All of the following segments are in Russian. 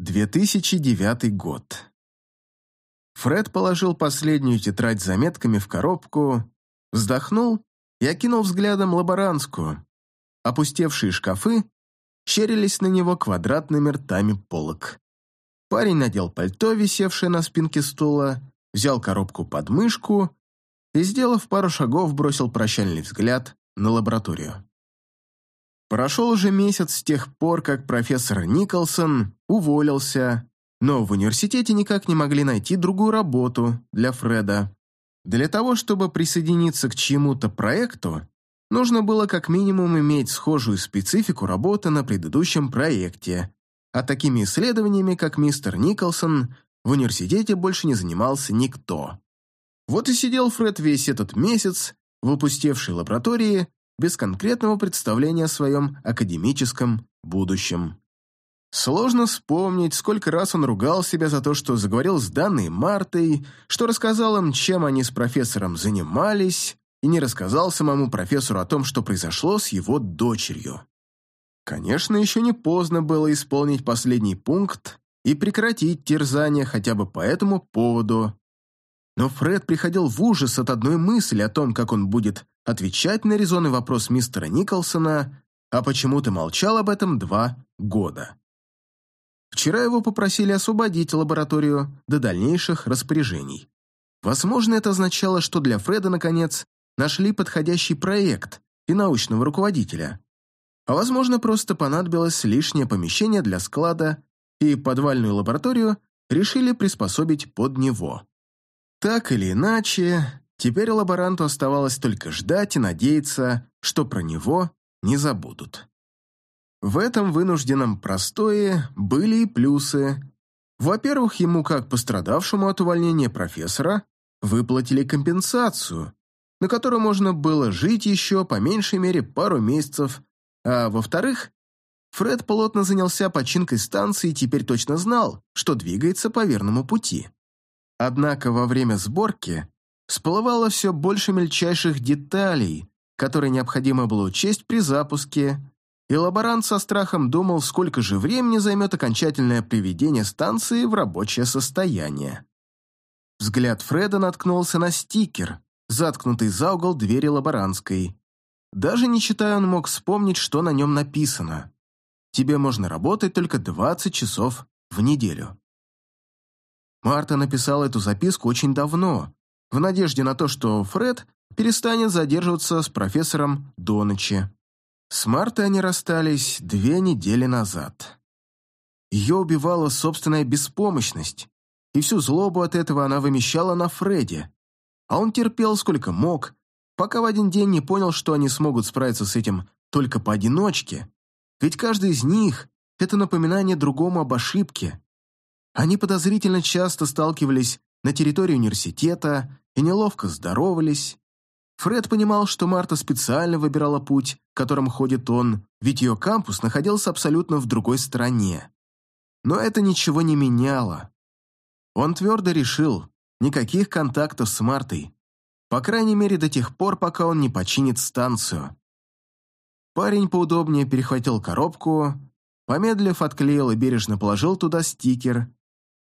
2009 год. Фред положил последнюю тетрадь с заметками в коробку, вздохнул и окинул взглядом лаборантскую. Опустевшие шкафы щерились на него квадратными ртами полок. Парень надел пальто, висевшее на спинке стула, взял коробку под мышку и, сделав пару шагов, бросил прощальный взгляд на лабораторию. Прошел уже месяц с тех пор, как профессор Николсон уволился, но в университете никак не могли найти другую работу для Фреда. Для того, чтобы присоединиться к чьему-то проекту, нужно было как минимум иметь схожую специфику работы на предыдущем проекте, а такими исследованиями, как мистер Николсон, в университете больше не занимался никто. Вот и сидел Фред весь этот месяц в опустевшей лаборатории без конкретного представления о своем академическом будущем. Сложно вспомнить, сколько раз он ругал себя за то, что заговорил с Данной Мартой, что рассказал им, чем они с профессором занимались, и не рассказал самому профессору о том, что произошло с его дочерью. Конечно, еще не поздно было исполнить последний пункт и прекратить терзание хотя бы по этому поводу. Но Фред приходил в ужас от одной мысли о том, как он будет отвечать на резонный вопрос мистера Николсона, а почему ты молчал об этом два года. Вчера его попросили освободить лабораторию до дальнейших распоряжений. Возможно, это означало, что для Фреда, наконец, нашли подходящий проект и научного руководителя. А возможно, просто понадобилось лишнее помещение для склада, и подвальную лабораторию решили приспособить под него. Так или иначе, теперь лаборанту оставалось только ждать и надеяться, что про него не забудут. В этом вынужденном простое были и плюсы. Во-первых, ему, как пострадавшему от увольнения профессора, выплатили компенсацию, на которую можно было жить еще по меньшей мере пару месяцев, а во-вторых, Фред плотно занялся починкой станции и теперь точно знал, что двигается по верному пути. Однако во время сборки всплывало все больше мельчайших деталей, которые необходимо было учесть при запуске, и лаборант со страхом думал, сколько же времени займет окончательное приведение станции в рабочее состояние. Взгляд Фреда наткнулся на стикер, заткнутый за угол двери лаборантской. Даже не читая, он мог вспомнить, что на нем написано. «Тебе можно работать только 20 часов в неделю». Марта написала эту записку очень давно, в надежде на то, что Фред перестанет задерживаться с профессором до ночи. С Мартой они расстались две недели назад. Ее убивала собственная беспомощность, и всю злобу от этого она вымещала на Фреде. А он терпел сколько мог, пока в один день не понял, что они смогут справиться с этим только поодиночке. Ведь каждый из них — это напоминание другому об ошибке, они подозрительно часто сталкивались на территории университета и неловко здоровались. Фред понимал, что Марта специально выбирала путь, которым ходит он, ведь ее кампус находился абсолютно в другой стороне. Но это ничего не меняло. Он твердо решил, никаких контактов с Мартой. По крайней мере, до тех пор, пока он не починит станцию. Парень поудобнее перехватил коробку, помедлив, отклеил и бережно положил туда стикер,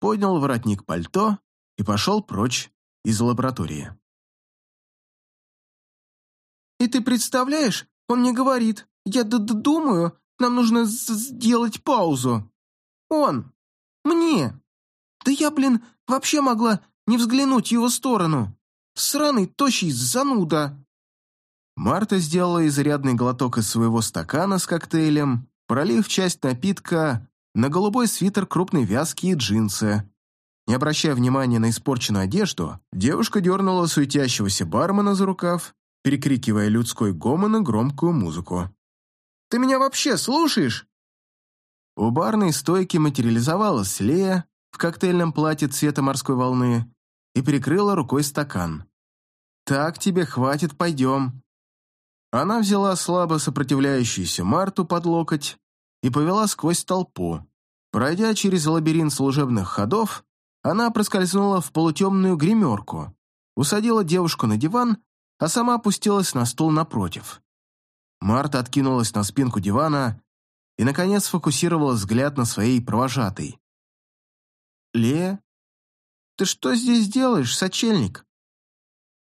поднял воротник пальто и пошел прочь из лаборатории. «И ты представляешь, он мне говорит, я д -д думаю, нам нужно сделать паузу. Он, мне. Да я, блин, вообще могла не взглянуть в его сторону. Сраный, тощий зануда». Марта сделала изрядный глоток из своего стакана с коктейлем, пролив часть напитка на голубой свитер крупной вязки и джинсы. Не обращая внимания на испорченную одежду, девушка дернула суетящегося бармена за рукав, перекрикивая людской гомон и громкую музыку. «Ты меня вообще слушаешь?» У барной стойки материализовалась Лея в коктейльном платье цвета морской волны и прикрыла рукой стакан. «Так тебе хватит, пойдем». Она взяла слабо сопротивляющуюся Марту под локоть и повела сквозь толпу. Пройдя через лабиринт служебных ходов, она проскользнула в полутемную гримерку, усадила девушку на диван, а сама опустилась на стул напротив. Марта откинулась на спинку дивана и, наконец, сфокусировала взгляд на своей провожатой. Лея? Ты что здесь делаешь, сочельник?»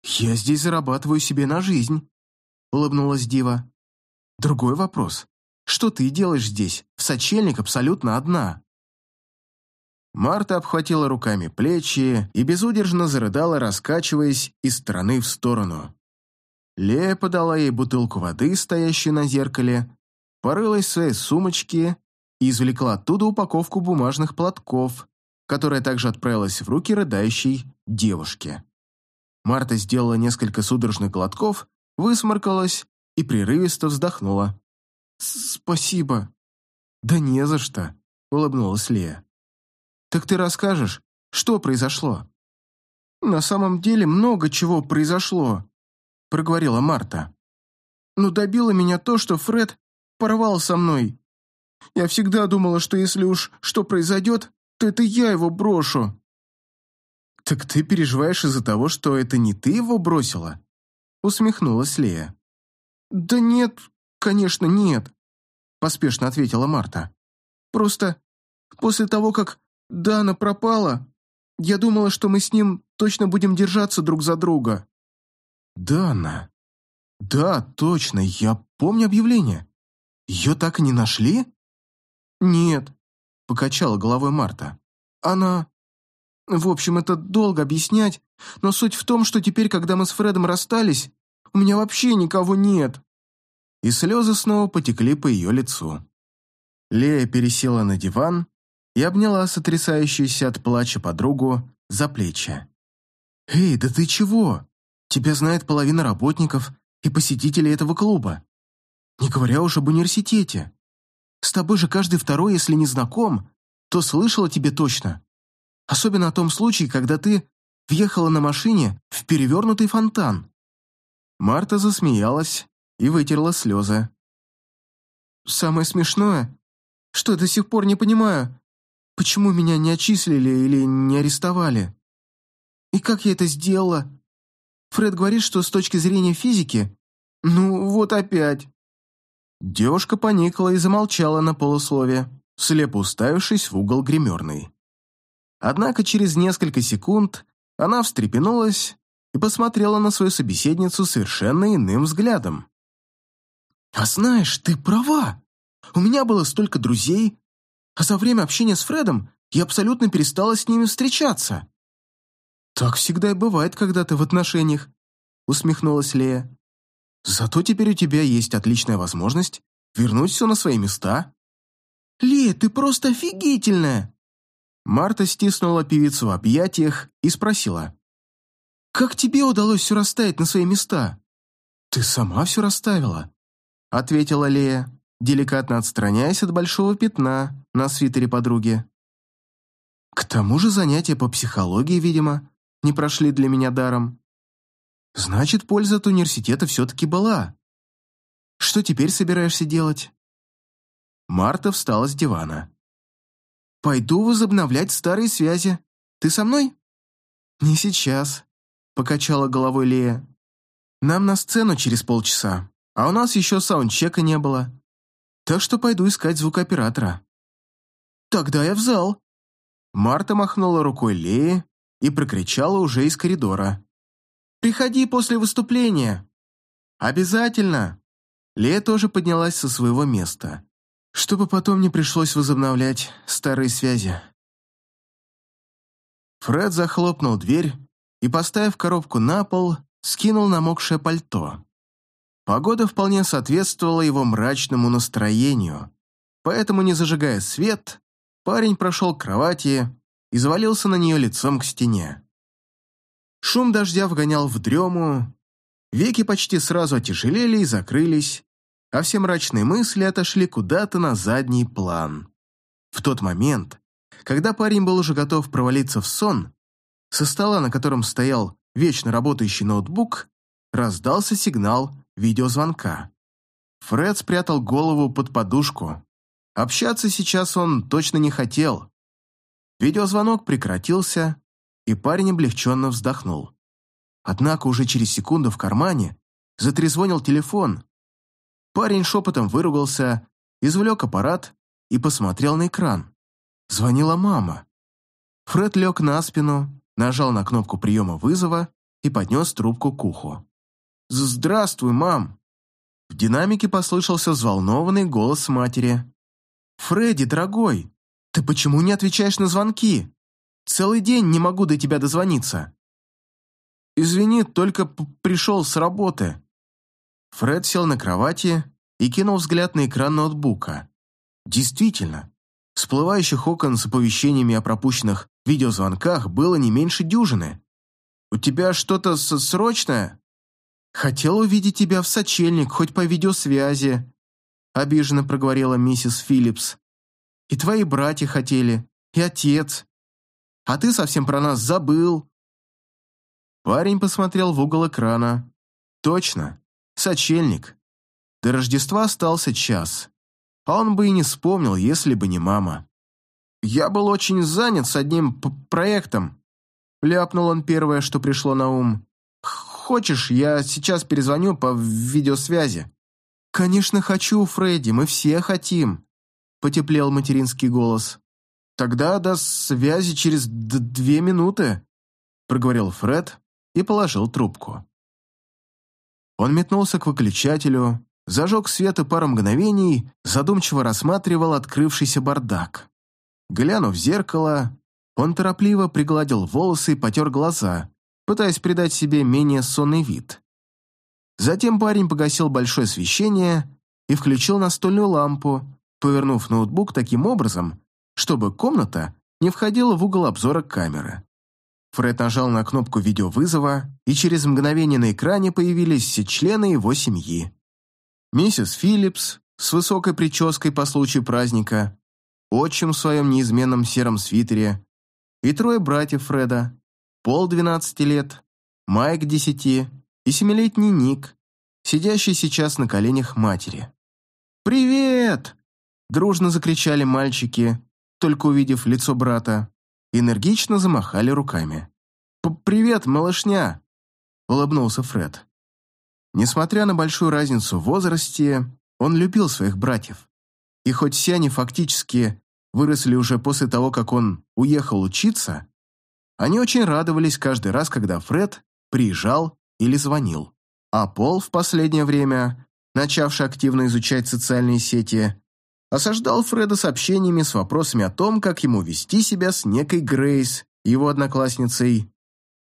«Я здесь зарабатываю себе на жизнь», — улыбнулась Дива. «Другой вопрос. Что ты делаешь здесь, в сочельник абсолютно одна?» Марта обхватила руками плечи и безудержно зарыдала, раскачиваясь из стороны в сторону. Лея подала ей бутылку воды, стоящую на зеркале, порылась в своей сумочке и извлекла оттуда упаковку бумажных платков, которая также отправилась в руки рыдающей девушке. Марта сделала несколько судорожных глотков, высморкалась и прерывисто вздохнула. «Спасибо». «Да не за что», — улыбнулась Лея. «Так ты расскажешь, что произошло?» «На самом деле много чего произошло», — проговорила Марта. «Но добило меня то, что Фред порвал со мной. Я всегда думала, что если уж что произойдет, то это я его брошу». «Так ты переживаешь из-за того, что это не ты его бросила?» Усмехнулась Лея. «Да нет, конечно, нет», поспешно ответила Марта. «Просто после того, как Дана пропала, я думала, что мы с ним точно будем держаться друг за друга». «Дана? Да, точно, я помню объявление. Ее так и не нашли?» «Нет», — покачала головой Марта. «Она... В общем, это долго объяснять, но суть в том, что теперь, когда мы с Фредом расстались, у меня вообще никого нет». И слезы снова потекли по ее лицу. Лея пересела на диван и обняла сотрясающуюся от плача подругу за плечи. «Эй, да ты чего? Тебя знает половина работников и посетителей этого клуба. Не говоря уж об университете. С тобой же каждый второй, если не знаком, то слышал о тебе точно. Особенно о том случае, когда ты въехала на машине в перевернутый фонтан». Марта засмеялась и вытерла слезы. «Самое смешное, что до сих пор не понимаю, почему меня не отчислили или не арестовали. И как я это сделала? Фред говорит, что с точки зрения физики, ну вот опять». Девушка поникла и замолчала на полуслове, слепо уставившись в угол гримерной. Однако через несколько секунд она встрепенулась и посмотрела на свою собеседницу совершенно иным взглядом. «А знаешь, ты права. У меня было столько друзей, а за время общения с Фредом я абсолютно перестала с ними встречаться». «Так всегда и бывает, когда ты в отношениях», — усмехнулась Лея. «Зато теперь у тебя есть отличная возможность вернуть все на свои места». «Лея, ты просто офигительная!» Марта стиснула певицу в объятиях и спросила. «Как тебе удалось все расставить на свои места?» «Ты сама все расставила», — ответила Лея, деликатно отстраняясь от большого пятна на свитере подруги. «К тому же занятия по психологии, видимо, не прошли для меня даром. Значит, польза от университета все-таки была. Что теперь собираешься делать?» Марта встала с дивана. «Пойду возобновлять старые связи. Ты со мной?» «Не сейчас», — покачала головой Лея. «Нам на сцену через полчаса, а у нас еще саундчека не было. Так что пойду искать звукооператора». «Тогда я в зал». Марта махнула рукой Леи и прокричала уже из коридора. «Приходи после выступления». «Обязательно». Лея тоже поднялась со своего места чтобы потом не пришлось возобновлять старые связи. Фред захлопнул дверь и, поставив коробку на пол, скинул намокшее пальто. Погода вполне соответствовала его мрачному настроению, поэтому, не зажигая свет, парень прошел к кровати и завалился на нее лицом к стене. Шум дождя вгонял в дрему, веки почти сразу отяжелели и закрылись, а все мрачные мысли отошли куда-то на задний план. В тот момент, когда парень был уже готов провалиться в сон, со стола, на котором стоял вечно работающий ноутбук, раздался сигнал видеозвонка. Фред спрятал голову под подушку. Общаться сейчас он точно не хотел. Видеозвонок прекратился, и парень облегченно вздохнул. Однако уже через секунду в кармане затрезвонил телефон, Парень шепотом выругался, извлек аппарат и посмотрел на экран. Звонила мама. Фред лег на спину, нажал на кнопку приема вызова и поднес трубку к уху. «Здравствуй, мам!» В динамике послышался взволнованный голос матери. «Фредди, дорогой, ты почему не отвечаешь на звонки? Целый день не могу до тебя дозвониться». «Извини, только пришел с работы». Фред сел на кровати и кинул взгляд на экран ноутбука. Действительно, всплывающих окон с оповещениями о пропущенных видеозвонках было не меньше дюжины. «У тебя что-то срочное?» «Хотел увидеть тебя в сочельник, хоть по видеосвязи», обиженно проговорила миссис Филлипс. «И твои братья хотели, и отец. А ты совсем про нас забыл». Парень посмотрел в угол экрана. «Точно, сочельник. До Рождества остался час. А он бы и не вспомнил, если бы не мама. «Я был очень занят с одним проектом», — ляпнул он первое, что пришло на ум. «Хочешь, я сейчас перезвоню по видеосвязи?» «Конечно хочу, Фредди, мы все хотим», — потеплел материнский голос. «Тогда до связи через две минуты», — проговорил Фред и положил трубку. Он метнулся к выключателю, зажег свет и пару мгновений задумчиво рассматривал открывшийся бардак. Глянув в зеркало, он торопливо пригладил волосы и потер глаза, пытаясь придать себе менее сонный вид. Затем парень погасил большое освещение и включил настольную лампу, повернув ноутбук таким образом, чтобы комната не входила в угол обзора камеры. Фред нажал на кнопку видеовызова, и через мгновение на экране появились все члены его семьи. Миссис Филлипс с высокой прической по случаю праздника, отчим в своем неизменном сером свитере и трое братьев Фреда, Пол 12 лет, Майк 10 и семилетний Ник, сидящий сейчас на коленях матери. «Привет!» – дружно закричали мальчики, только увидев лицо брата, энергично замахали руками. «Привет, малышня!» – улыбнулся Фред. Несмотря на большую разницу в возрасте, он любил своих братьев. И хоть все они фактически выросли уже после того, как он уехал учиться, они очень радовались каждый раз, когда Фред приезжал или звонил. А Пол в последнее время, начавший активно изучать социальные сети, осаждал Фреда сообщениями с вопросами о том, как ему вести себя с некой Грейс, его одноклассницей.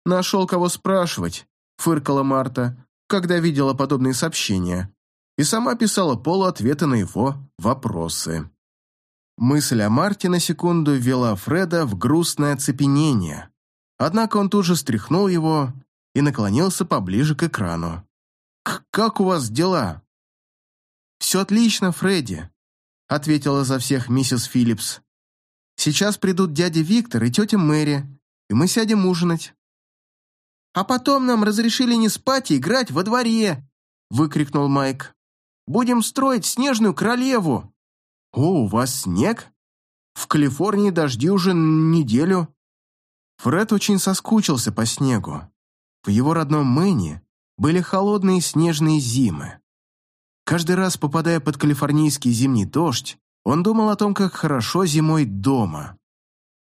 «Нашел кого спрашивать», — фыркала Марта, когда видела подобные сообщения, и сама писала Полу ответы на его вопросы. Мысль о Марте на секунду ввела Фреда в грустное оцепенение. Однако он тут же стряхнул его и наклонился поближе к экрану. «Как у вас дела?» «Все отлично, Фредди», — ответила за всех миссис Филлипс. «Сейчас придут дядя Виктор и тетя Мэри, и мы сядем ужинать. «А потом нам разрешили не спать и играть во дворе!» — выкрикнул Майк. «Будем строить снежную королеву!» «О, у вас снег? В Калифорнии дожди уже неделю». Фред очень соскучился по снегу. В его родном Мэне были холодные снежные зимы. Каждый раз, попадая под калифорнийский зимний дождь, он думал о том, как хорошо зимой дома.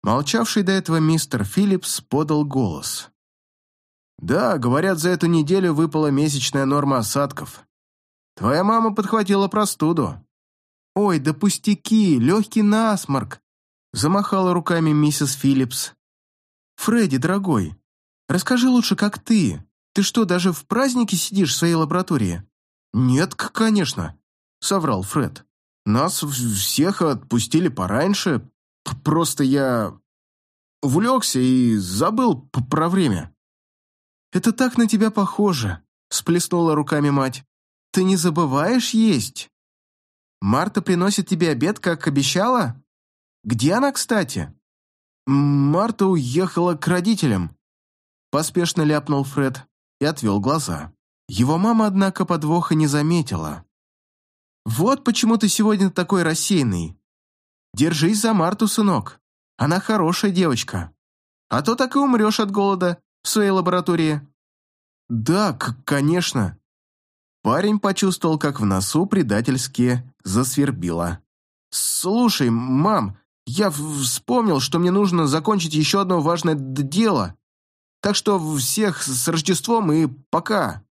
Молчавший до этого мистер Филлипс подал голос. Да, говорят, за эту неделю выпала месячная норма осадков. Твоя мама подхватила простуду. Ой, да пустяки, легкий насморк. Замахала руками миссис Филлипс. Фредди, дорогой, расскажи лучше, как ты. Ты что, даже в празднике сидишь в своей лаборатории? Нет, конечно, соврал Фред. Нас всех отпустили пораньше. Просто я увлекся и забыл про время. «Это так на тебя похоже», — сплеснула руками мать. «Ты не забываешь есть? Марта приносит тебе обед, как обещала? Где она, кстати?» «Марта уехала к родителям», — поспешно ляпнул Фред и отвел глаза. Его мама, однако, подвоха не заметила. «Вот почему ты сегодня такой рассеянный. Держись за Марту, сынок. Она хорошая девочка. А то так и умрешь от голода в своей лаборатории?» «Да, конечно». Парень почувствовал, как в носу предательски засвербило. «Слушай, мам, я вспомнил, что мне нужно закончить еще одно важное дело. Так что всех с Рождеством и пока.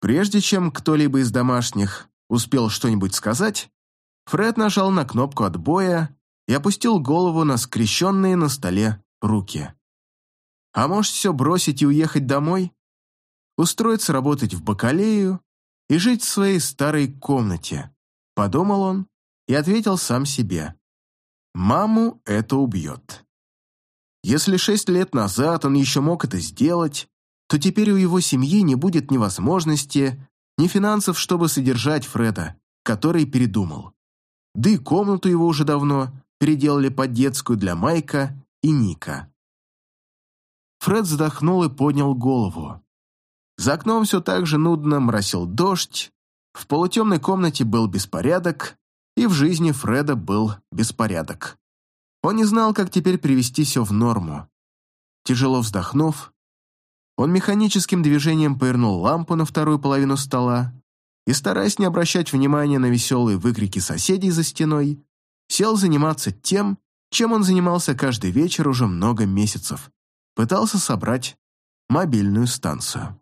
Прежде чем кто-либо из домашних успел что-нибудь сказать, Фред нажал на кнопку отбоя и опустил голову на скрещенные на столе руки. А может, все бросить и уехать домой? Устроиться работать в бакалею и жить в своей старой комнате? Подумал он и ответил сам себе. Маму это убьет. Если шесть лет назад он еще мог это сделать, то теперь у его семьи не будет ни возможности, ни финансов, чтобы содержать Фреда, который передумал. Да и комнату его уже давно переделали под детскую для Майка и Ника. Фред вздохнул и поднял голову. За окном все так же нудно моросил дождь, в полутемной комнате был беспорядок, и в жизни Фреда был беспорядок. Он не знал, как теперь привести все в норму. Тяжело вздохнув, он механическим движением повернул лампу на вторую половину стола и, стараясь не обращать внимания на веселые выкрики соседей за стеной, сел заниматься тем, чем он занимался каждый вечер уже много месяцев. Пытался собрать мобильную станцию.